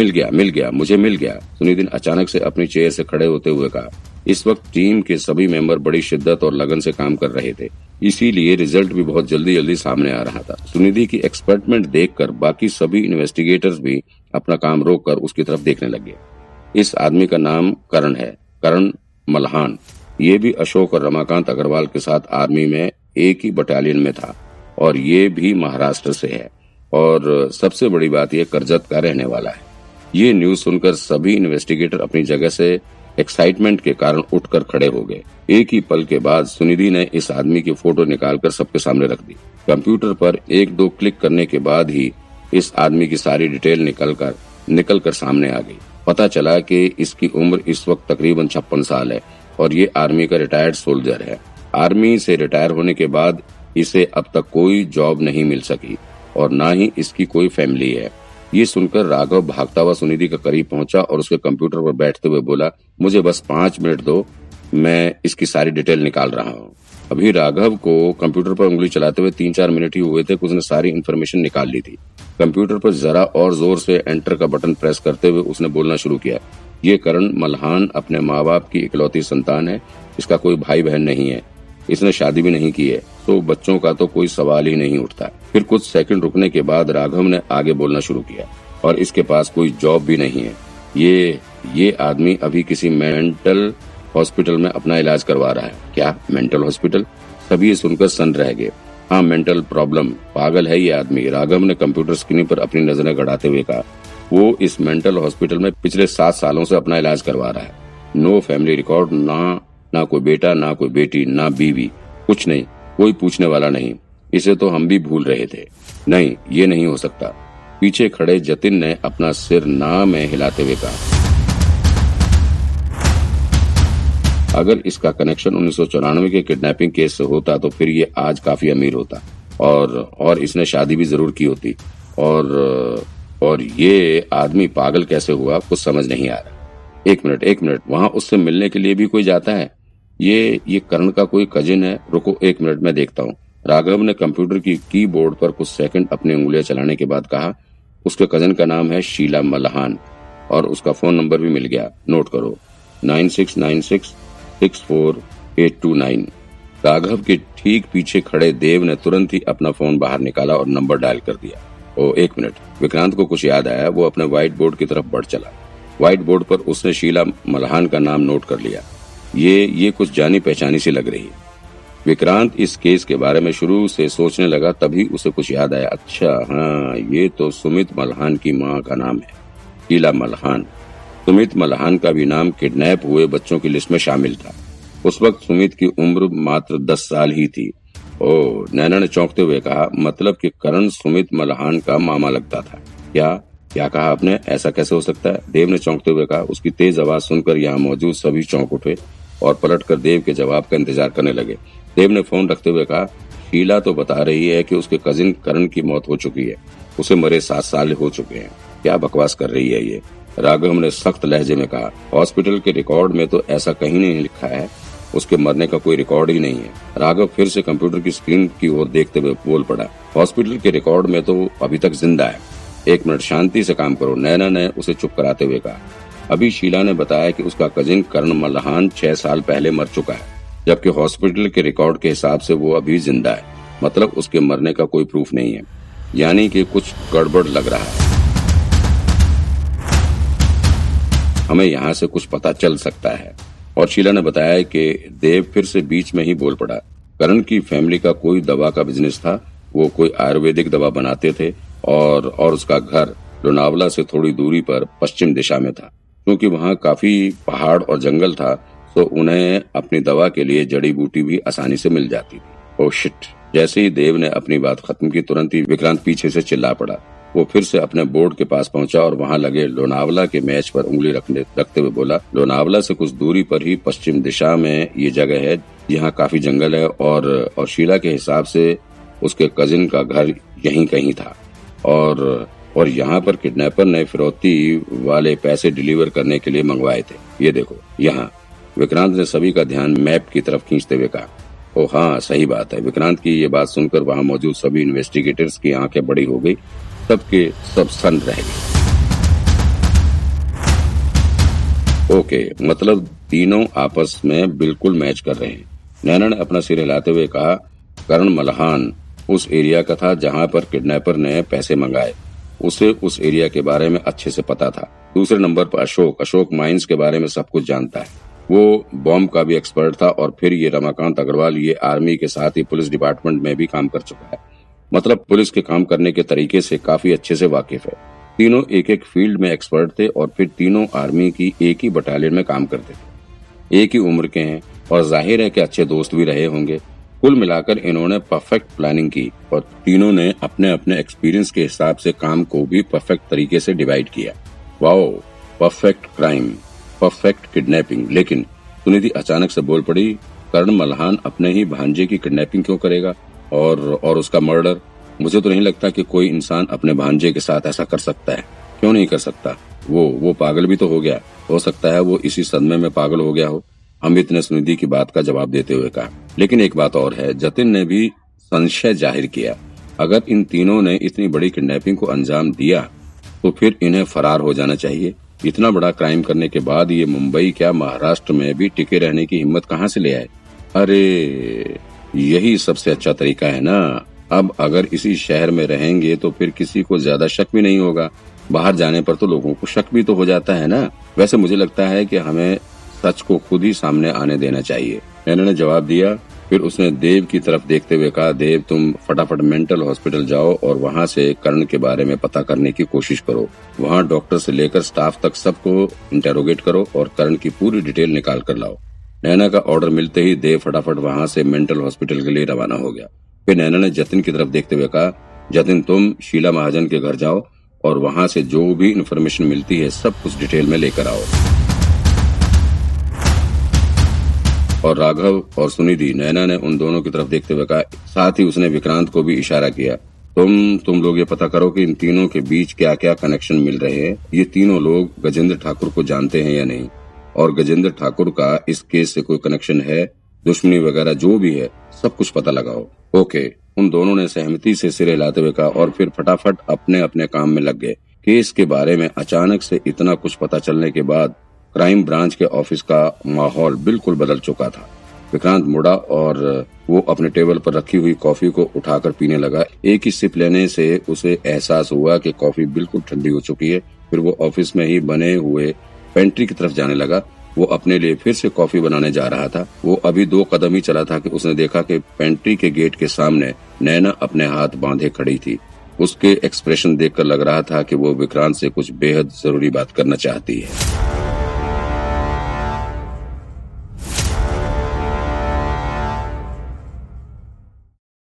मिल गया मिल गया, मुझे मिल गया। सुनिधि ने अचानक से अपनी चेयर से खड़े होते हुए कहा। इस वक्त टीम के सभी मेंबर बड़ी शिद्दत और लगन से काम कर रहे थे। इसीलिए रिज़ल्ट भी बहुत जल्दी जल्दी सामने आ रहा था। सुनिधि की एक्सपर्टमेंट देखकर बाकी सभी इन्वेस्टिगेटर्स भी अपना काम रोक कर उसकी तरफ़ देखने लगे। इस आदमी का नाम करण है। करण मल्हान। ये भी अशोक और रमाकांत अग्रवाल के साथ आर्मी में एक ही बटालियन में था और ये भी महाराष्ट्र से है। और सबसे बड़ी बात यह करजत का रहने वाला है। ये न्यूज़ सुनकर सभी इन्वेस्टिगेटर अपनी जगह से एक्साइटमेंट के कारण उठकर खड़े हो गए। एक ही पल के बाद सुनिधि ने इस आदमी की फ़ोटो निकालकर सबके सामने रख दी। कंप्यूटर पर एक दो क्लिक करने के बाद ही इस आदमी की सारी डिटेल निकल कर निकल कर सामने आ गई। पता चला कि इसकी उम्र इस वक्त तकरीबन छप्पन साल है और ये आर्मी का रिटायर्ड सोल्जर है। आर्मी से रिटायर होने के बाद इसे अब तक कोई जॉब नहीं मिल सकी और न ही इसकी कोई फैमिली है। ये सुनकर राघव भागता हुआ सुनिधि के करीब पहुँचा और उसके कंप्यूटर पर बैठते हुए बोला, मुझे बस पाँच मिनट दो, मैं इसकी सारी डिटेल निकाल रहा हूँ। अभी राघव को कंप्यूटर पर उंगली चलाते हुए तीन चार मिनट ही हुए थे उसने सारी इन्फॉर्मेशन निकाल ली थी। कंप्यूटर पर जरा और ज़ोर से एंटर का बटन प्रेस करते हुए उसने बोलना शुरू किया, ये करण मल्हान अपने माँ बाप की इकलौती संतान है, इसका कोई भाई बहन नहीं है, इसने शादी भी नहीं की है। तो बच्चों का तो कोई सवाल ही नहीं उठता। फिर कुछ सेकंड रुकने के बाद राघव ने आगे बोलना शुरू किया, और इसके पास कोई जॉब भी नहीं है। ये ये आदमी अभी किसी मेंटल हॉस्पिटल में अपना इलाज करवा रहा है। क्या? मेंटल हॉस्पिटल सभी सुनकर सन रह गए। हाँ मेंटल प्रॉब्लम पागल है ये आदमी। राघव ने कंप्यूटर स्क्रीन पर अपनी नज़रें गड़ाते हुए कहा, वो इस मेंटल हॉस्पिटल में पिछले सात सालों से अपना इलाज करवा रहा है। नो फैमिली रिकॉर्ड ना ना कोई बेटा, ना कोई बेटी, ना बीवी, कुछ नहीं। कोई पूछने वाला नहीं। इसे तो हम भी भूल रहे थे। नहीं, ये नहीं हो सकता। पीछे खड़े जतिन ने अपना सिर ना में हिलाते हुए कहा। अगर इसका कनेक्शन उन्नीस सौ चौरानवे के किडनैपिंग केस से होता तो फिर ये आज काफ़ी अमीर होता। और और इसने शादी भी ज़रूर की होती। और और ये आदमी पागल कैसे हुआ, कुछ समझ नहीं आ रहा। एक मिनट एक मिनट, वहाँ उससे मिलने के लिए भी कोई जाता है? ये ये करण का कोई कजिन है। रुको एक मिनट, में देखता हूँ। राघव ने कंप्यूटर की कीबोर्ड पर कुछ सेकंड अपनी उंगलियाँ चलाने के बाद कहा, उसके कज़न का नाम है शीला मल्हान और उसका फ़ोन नंबर भी मिल गया। नोट करो। Nine six nine six six four eight two nine Raghav के ठीक पीछे खड़े देव ने तुरंत ही अपना फ़ोन बाहर निकाला और नंबर डायल कर दिया। ओ, एक मिनट। विक्रांत को कुछ याद आया, वो अपने व्हाइट बोर्ड की तरफ़ बढ़ चला। व्हाइट बोर्ड पर उसने शीला मल्हान का नाम नोट कर लिया। ये ये कुछ जानी पहचानी सी लग रही विक्रांत इस केस के बारे में शुरू से सोचने लगा, तभी उसे कुछ याद आया। अच्छा हाँ ये तो सुमित मल्हान की माँ का नाम है शीला मल्हान। सुमित मल्हान का भी नाम किडनैप हुए बच्चों की लिस्ट में शामिल था। उस वक्त सुमित की उम्र मात्र दस साल ही थी। ओ नैना ने चौंकते हुए कहा मतलब कि करण सुमित मल्हान का मामा लगता था। क्या क्या कहा आपने? ऐसा कैसे हो सकता है? देव ने चौंकते हुए कहा, उसकी तेज आवाज़ सुनकर यहाँ मौजूद सभी चौंक उठे। और पलटकर देव के जवाब का इंतज़ार करने लगे। देव ने फ़ोन रखते हुए कहा, शीला तो बता रही है कि उसके कजिन करण की मौत हो चुकी है। उसे मरे सात साल हो चुके हैं। क्या बकवास कर रही है ये? राघव ने सख्त लहजे में कहा, हॉस्पिटल के रिकॉर्ड में तो ऐसा कहीं नहीं लिखा है। उसके मरने का कोई रिकॉर्ड ही नहीं है। राघव फिर से कंप्यूटर की स्क्रीन की ओर देखते हुए बोल पड़ा, हॉस्पिटल के रिकॉर्ड में तो अभी तक ज़िंदा है। एक मिनट शांति से काम करो, नैना ने उसे चुप कराते हुए कहा। अभी शीला ने बताया कि उसका कजिन कर्ण मल्हान छह साल पहले मर चुका है, जबकि हॉस्पिटल के रिकॉर्ड के हिसाब से वो अभी ज़िंदा है। मतलब उसके मरने का कोई प्रूफ नहीं है। यानी कि कुछ गड़बड़ लग रहा है। हमें यहाँ से कुछ पता चल सकता है। और शीला ने बताया कि देव फिर से बीच में ही बोल पड़ा। करण की फैमिली का कोई दवा का बिज़नेस था, वो कोई आयुर्वेदिक दवा बनाते थे और और उसका घर लोनावला से थोड़ी दूरी पर पश्चिम दिशा में था। क्योंकि वहाँ काफ़ी पहाड़ और जंगल था तो उन्हें अपनी दवा के लिए जड़ी बूटी भी आसानी से मिल जाती थी। Oh, shit. जैसे ही देव ने अपनी बात खत्म की, तुरंत ही विक्रांत पीछे से चिल्ला पड़ा। वो फिर से अपने बोर्ड के पास पहुँचा और वहाँ लगे लोनावला के मैच पर उंगली रखने, रखते हुए बोला, लोनावला से कुछ दूरी पर ही पश्चिम दिशा में ये जगह है, यहाँ काफ़ी जंगल है और और शीला के हिसाब से उसके कजिन का घर यहीं कहीं था। और और यहाँ पर किडनैपर ने फिरौती वाले पैसे डिलीवर करने के लिए मंगवाए थे। ये देखो, यहाँ। विक्रांत ने सभी का ध्यान मैप की तरफ़ खींचते हुए कहा। ओ हाँ सही बात है। विक्रांत की ये बात सुनकर वहाँ मौजूद सभी इन्वेस्टिगेटर्स की आँखें बड़ी हो गई। सबके सब सन रह गए। ओके मतलब तीनों आपस में बिल्कुल मैच कर रहे हैं। नैना ने अपना सिर हिलाते हुए कहा, करण मल्हान उस एरिया का था जहाँ पर किडनैपर ने पैसे मंगाए। उसे उस एरिया के बारे में अच्छे से पता था। दूसरे नंबर पर अशोक। अशोक माइंस के बारे में सब कुछ जानता है। वो बॉम्ब का भी एक्सपर्ट था और फिर ये रमाकांत अग्रवाल ये आर्मी के साथ ही पुलिस डिपार्टमेंट में भी काम कर चुका है। मतलब पुलिस के काम करने के तरीके से काफ़ी अच्छे से वाकिफ है। तीनों एक एक फ़ील्ड में एक्सपर्ट थे और फिर तीनों आर्मी की एक ही बटालियन में काम करते थे। एक ही उम्र के हैं और ज़ाहिर है कि अच्छे दोस्त भी रहे होंगे। कुल मिलाकर इन्होंने परफेक्ट प्लानिंग की और तीनों ने अपने अपने एक्सपीरियंस के हिसाब से काम को भी परफेक्ट तरीके से डिवाइड किया। Wow perfect crime perfect kidnapping लेकिन सुनिधि अचानक से बोल पड़ी, कर्ण मल्हान अपने ही भांजे की किडनैपिंग क्यों करेगा? और और उसका मर्डर मुझे तो नहीं लगता कि कोई इंसान अपने भांजे के साथ ऐसा कर सकता है। क्यों नहीं कर सकता? वो वो पागल भी तो हो गया। हो सकता है वो इसी सदमे में पागल हो गया हो। अमित ने सुनिधि की बात का जवाब देते हुए कहा। लेकिन एक बात और है, जतिन ने भी संशय ज़ाहिर किया। अगर इन तीनों ने इतनी बड़ी किडनैपिंग को अंजाम दिया तो फिर इन्हें फरार हो जाना चाहिए। इतना बड़ा क्राइम करने के बाद ये मुंबई क्या महाराष्ट्र में भी टिके रहने की हिम्मत कहाँ से ले आए? अरे, यही सबसे अच्छा तरीका है ना। अब अगर इसी शहर में रहेंगे तो फिर किसी को ज़्यादा शक भी नहीं होगा। बाहर जाने पर तो लोगों को शक भी तो हो जाता है ना। वैसे मुझे लगता है कि हमें सच को खुद ही सामने आने देना चाहिए। नैना ने जवाब दिया फिर उसने देव की तरफ़ देखते हुए कहा, देव, तुम फटाफट मेंटल हॉस्पिटल जाओ और वहाँ से कर्ण के बारे में पता करने की कोशिश करो। वहाँ डॉक्टर से लेकर स्टाफ तक सबको इंटेरोगेट करो और कर्ण की पूरी डिटेल निकाल कर लाओ। नैना का ऑर्डर मिलते ही देव फटाफट वहाँ से मेंटल हॉस्पिटल के लिए रवाना हो गया। फिर नैना ने जतिन की तरफ़ देखते हुए कहा, जतिन, तुम शीला महाजन के घर जाओ और वहाँ से जो भी इन्फॉर्मेशन मिलती है सब कुछ डिटेल में लेकर आओ। और राघव और सुनिधि नैना ने उन दोनों की तरफ़ देखते हुए कहा, साथ ही उसने विक्रांत को भी इशारा किया। तुम तुम लोग ये पता करो कि इन तीनों के बीच क्या क्या कनेक्शन मिल रहे हैं। ये तीनों लोग गजेंद्र ठाकुर को जानते हैं या नहीं? और गजेंद्र ठाकुर का इस केस से कोई कनेक्शन है? दुश्मनी वगैरह जो भी है, सब कुछ पता लगाओ। ओके, उन दोनों ने सहमति से सिरे लाते हुए कहा और फिर फटाफट अपने अपने काम में लग गए। केस के बारे में अचानक से इतना कुछ पता चलने के बाद क्राइम ब्रांच के ऑफ़िस का माहौल बिल्कुल बदल चुका था। विक्रांत मुड़ा और वो अपने टेबल पर रखी हुई कॉफ़ी को उठाकर पीने लगा। एक ही सिप लेने से उसे एहसास हुआ कि कॉफ़ी बिल्कुल ठंडी हो चुकी है। फिर वो ऑफ़िस में ही बने हुए पेंट्री की तरफ़ जाने लगा। वो अपने लिए फिर से कॉफ़ी बनाने जा रहा था। वो अभी दो कदम ही चला था कि उसने देखा कि पेंट्री के गेट के सामने नैना अपने हाथ बांधे खड़ी थी। उसके एक्सप्रेशन देखकर लग रहा था कि वो विक्रांत से कुछ बेहद ज़रूरी बात करना चाहती है।